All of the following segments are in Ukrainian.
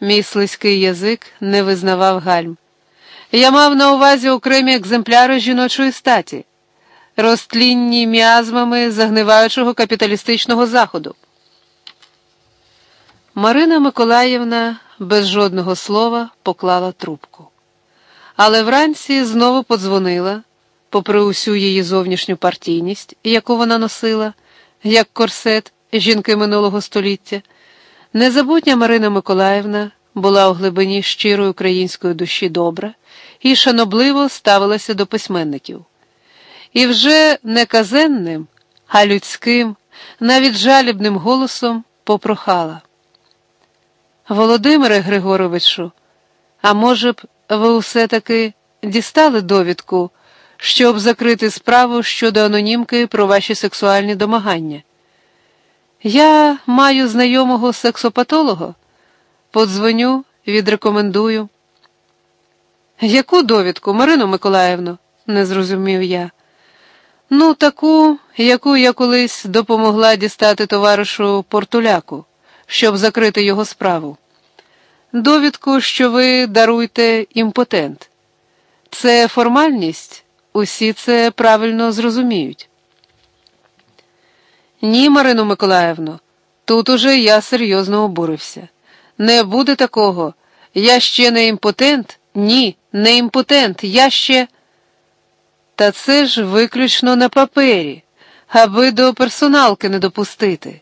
Мій слизький язик не визнавав гальм. Я мав на увазі окремі екземпляри жіночої статі, розтлінні міазмами загниваючого капіталістичного заходу. Марина Миколаївна без жодного слова поклала трубку. Але вранці знову подзвонила, попри усю її зовнішню партійність, яку вона носила, як корсет жінки минулого століття. Незабутня Марина Миколаївна була у глибині щирої української душі добра і шанобливо ставилася до письменників. І вже не казенним, а людським, навіть жалібним голосом попрохала. Володимире Григоровичу, а може б, ви все таки дістали довідку, щоб закрити справу щодо анонімки про ваші сексуальні домагання? Я маю знайомого сексопатолога, подзвоню, відрекомендую. Яку довідку, Марину Миколаївну? не зрозумів я. Ну, таку, яку я колись допомогла дістати товаришу Портуляку, щоб закрити його справу. Довідку, що ви даруєте імпотент. Це формальність, усі це правильно зрозуміють. Ні, Марину Миколаївну, тут уже я серйозно обурився. Не буде такого. Я ще не імпотент? Ні, не імпотент, я ще. Та це ж виключно на папері, аби до персоналки не допустити.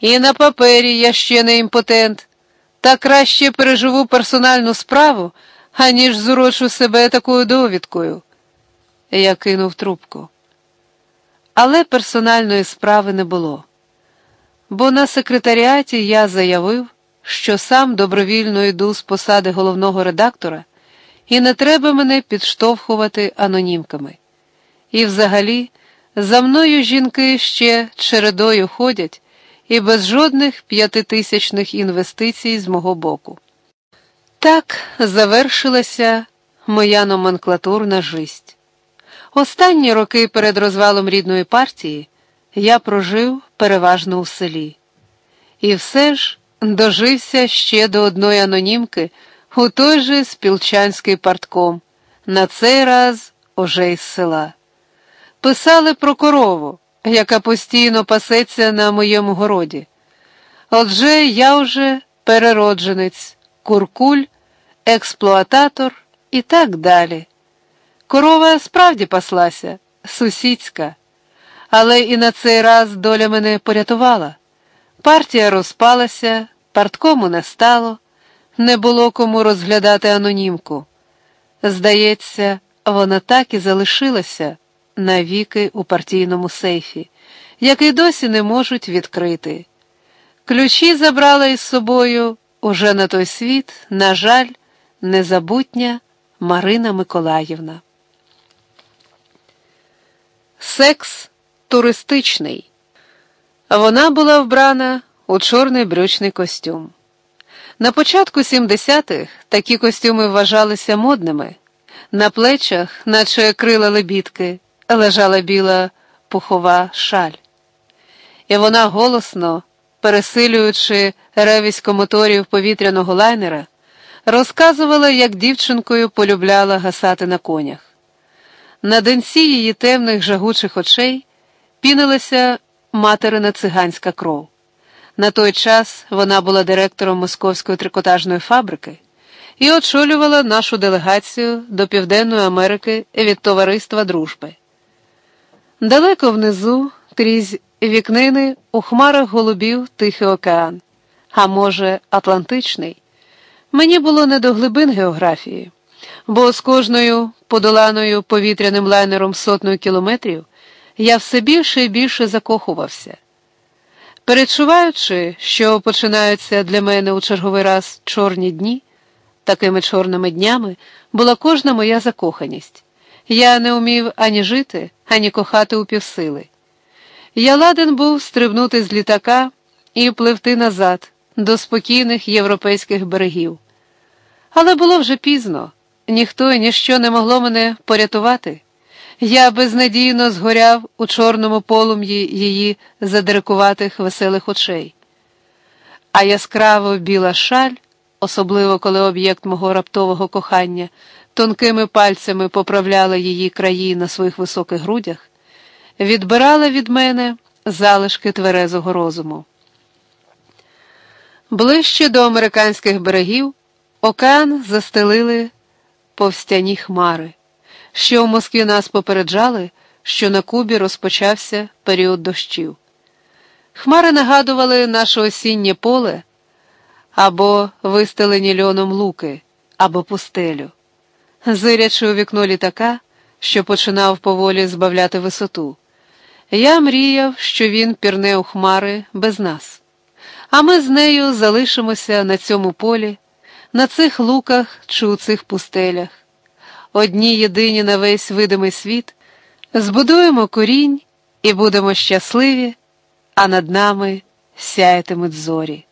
І на папері я ще не імпотент, та краще переживу персональну справу, аніж зурочу себе такою довідкою. Я кинув трубку. Але персональної справи не було. Бо на секретаріаті я заявив, що сам добровільно йду з посади головного редактора, і не треба мене підштовхувати анонімками. І взагалі, за мною жінки ще чередою ходять і без жодних п'ятитисячних інвестицій з мого боку. Так завершилася моя номенклатурна жисть. Останні роки перед розвалом рідної партії я прожив переважно у селі. І все ж дожився ще до одної анонімки у той же спілчанський партком, на цей раз уже із села. Писали про корову, яка постійно пасеться на моєму городі. Отже, я вже переродженець, куркуль, експлуататор і так далі. Корова справді паслася, сусідська, але і на цей раз доля мене порятувала. Партія розпалася, парткому не стало, не було кому розглядати анонімку. Здається, вона так і залишилася навіки у партійному сейфі, який досі не можуть відкрити. Ключі забрала із собою уже на той світ, на жаль, незабутня Марина Миколаївна. Секс туристичний. Вона була вбрана у чорний брючний костюм. На початку 70-х такі костюми вважалися модними, на плечах, наче крила лебідки, лежала біла пухова шаль. І вона голосно, пересилюючи ревісько моторів повітряного лайнера, розказувала, як дівчинкою полюбляла гасати на конях. На денці її темних жагучих очей пінилася материна циганська кров. На той час вона була директором московської трикотажної фабрики і очолювала нашу делегацію до Південної Америки від Товариства Дружби. Далеко внизу, крізь вікнини, у хмарах голубів Тихий океан, а може, Атлантичний. Мені було не до глибин географії, бо з кожною подоланою повітряним лайнером сотною кілометрів я все більше і більше закохувався. Перечуваючи, що починаються для мене у черговий раз чорні дні, такими чорними днями була кожна моя закоханість. Я не умів ані жити, ані кохати у півсили. Я ладен був стрибнути з літака і пливти назад, до спокійних європейських берегів. Але було вже пізно, ніхто і ніщо не могло мене порятувати. Я безнадійно згоряв у чорному полум'ї її задирикуватих веселих очей. А яскраво біла шаль особливо коли об'єкт мого раптового кохання тонкими пальцями поправляла її краї на своїх високих грудях, відбирала від мене залишки тверезого розуму. Ближче до американських берегів океан застелили повстяні хмари, що в Москві нас попереджали, що на Кубі розпочався період дощів. Хмари нагадували наше осіннє поле або вистелені льоном луки, або пустелю. Зирячи у вікно літака, що починав поволі збавляти висоту, я мріяв, що він пірне у хмари без нас, а ми з нею залишимося на цьому полі, на цих луках чи у цих пустелях. Одні єдині на весь видимий світ, збудуємо корінь і будемо щасливі, а над нами сяятимуть зорі.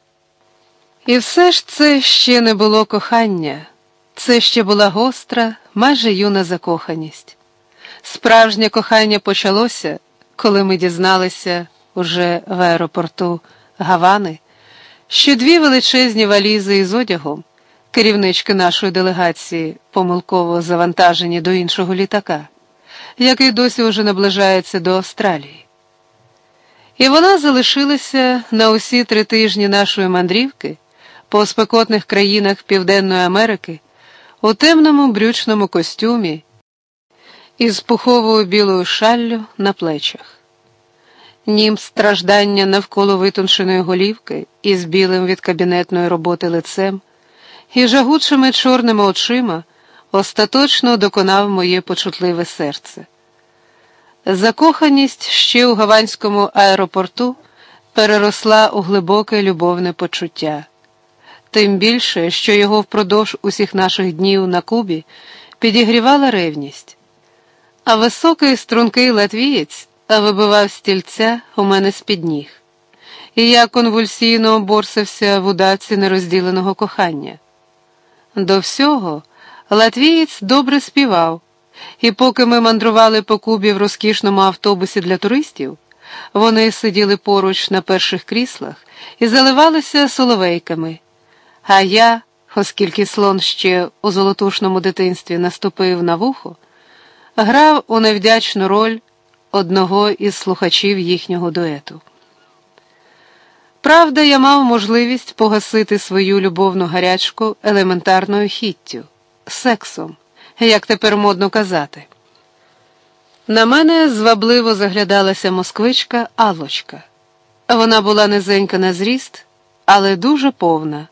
І все ж це ще не було кохання, це ще була гостра, майже юна закоханість. Справжнє кохання почалося, коли ми дізналися уже в аеропорту Гавани, що дві величезні валізи із одягом, керівнички нашої делегації, помилково завантажені до іншого літака, який досі уже наближається до Австралії. І вона залишилася на усі три тижні нашої мандрівки по спекотних країнах Південної Америки у темному брючному костюмі із пуховою білою шаллю на плечах. Нім страждання навколо витонченої голівки із білим від кабінетної роботи лицем і жагучими чорними очима остаточно доконав моє почутливе серце. Закоханість ще у гаванському аеропорту переросла у глибоке любовне почуття тим більше, що його впродовж усіх наших днів на Кубі підігрівала ревність. А високий стрункий латвієць вибивав стільця у мене з-під ніг, і я конвульсійно оборсився в удавці нерозділеного кохання. До всього латвієць добре співав, і поки ми мандрували по Кубі в розкішному автобусі для туристів, вони сиділи поруч на перших кріслах і заливалися соловейками. А я, оскільки слон ще у золотушному дитинстві наступив на вухо, грав у невдячну роль одного із слухачів їхнього дуету. Правда, я мав можливість погасити свою любовну гарячку елементарною хіттю, сексом, як тепер модно казати. На мене звабливо заглядалася москвичка Аллочка. Вона була низенька на зріст, але дуже повна.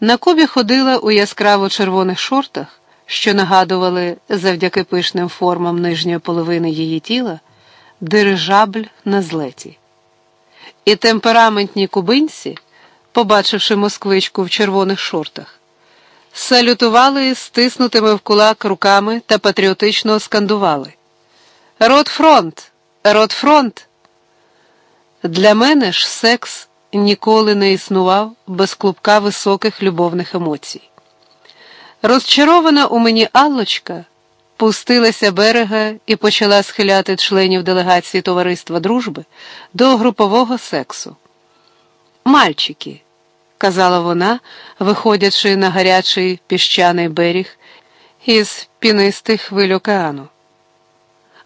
На кубі ходила у яскраво червоних шортах, що нагадували завдяки пишним формам нижньої половини її тіла, дирижабль на злеті. І темпераментні кубинці, побачивши москвичку в червоних шортах, салютували стиснутими в кулак руками та патріотично скандували. Рот фронт! Рот фронт! Для мене ж секс ніколи не існував без клубка високих любовних емоцій. Розчарована у мені Аллочка пустилася берега і почала схиляти членів делегації Товариства Дружби до групового сексу. Мальчики, казала вона, виходячи на гарячий піщаний берег із пінистих хвиль океану.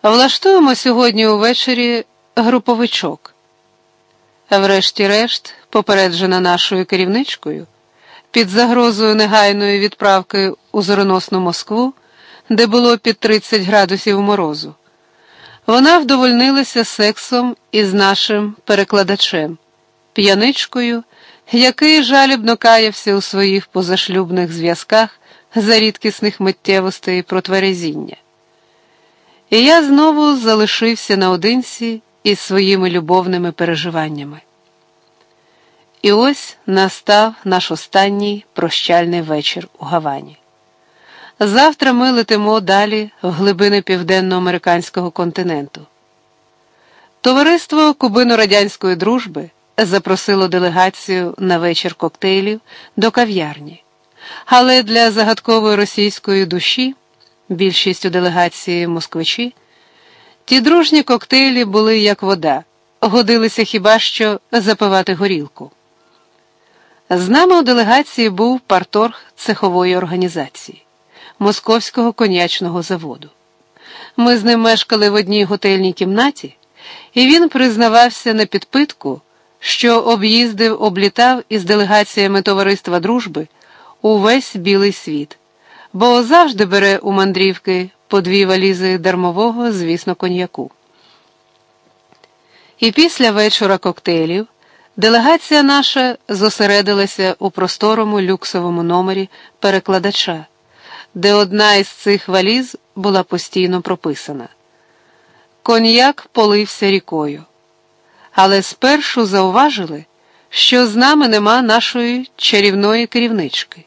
Влаштуємо сьогодні увечері груповичок. Врешті-решт, попереджена нашою керівничкою, під загрозою негайної відправки у зороносну Москву, де було під 30 градусів морозу, вона вдовольнилася сексом із нашим перекладачем, п'яничкою, який жалібно каявся у своїх позашлюбних зв'язках за рідкісних миттєвостей про тверезіння. І я знову залишився наодинці із своїми любовними переживаннями. І ось настав наш останній прощальний вечір у Гавані. Завтра ми летимо далі в глибини південноамериканського континенту. Товариство Кубино-Радянської дружби запросило делегацію на вечір коктейлів до кав'ярні, але для загадкової російської душі, більшість у делегації москвичі, Ті дружні коктейлі були як вода, годилися хіба що запивати горілку. З нами у делегації був парторг цехової організації Московського конячного заводу. Ми з ним мешкали в одній готельній кімнаті, і він признавався на підпитку, що об'їздив, облітав із делегаціями Товариства Дружби увесь білий світ, бо завжди бере у мандрівки по дві валізи дармового, звісно, коньяку. І після вечора коктейлів делегація наша зосередилася у просторому люксовому номері перекладача, де одна із цих валіз була постійно прописана. Коньяк полився рікою. Але спершу зауважили, що з нами нема нашої чарівної керівнички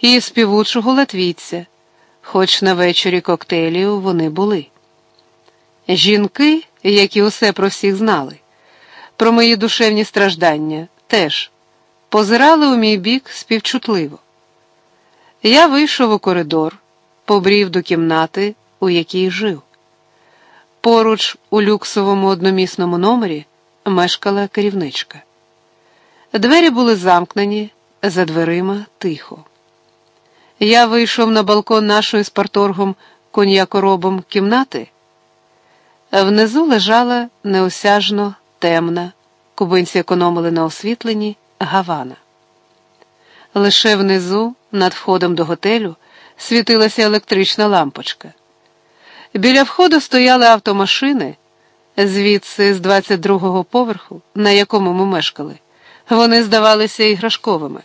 і співучого латвійця, хоч на вечорі коктейлів вони були. Жінки, які усе про всіх знали, про мої душевні страждання, теж позирали у мій бік співчутливо. Я вийшов у коридор, побрів до кімнати, у якій жив. Поруч у люксовому одномісному номері мешкала керівничка. Двері були замкнені, за дверима тихо. Я вийшов на балкон нашої з парторгом коньякоробом кімнати. Внизу лежала неосяжно темна, кубинці економили на освітленні, гавана. Лише внизу, над входом до готелю, світилася електрична лампочка. Біля входу стояли автомашини, звідси з 22-го поверху, на якому ми мешкали. Вони здавалися іграшковими.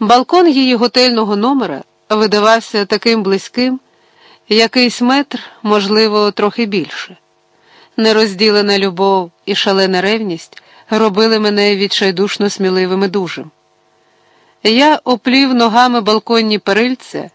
Балкон її готельного номера видавався таким близьким, якийсь метр, можливо, трохи більше. Нерозділена любов і шалена ревність робили мене відчайдушно сміливим і дужим. Я оплів ногами балконні перильця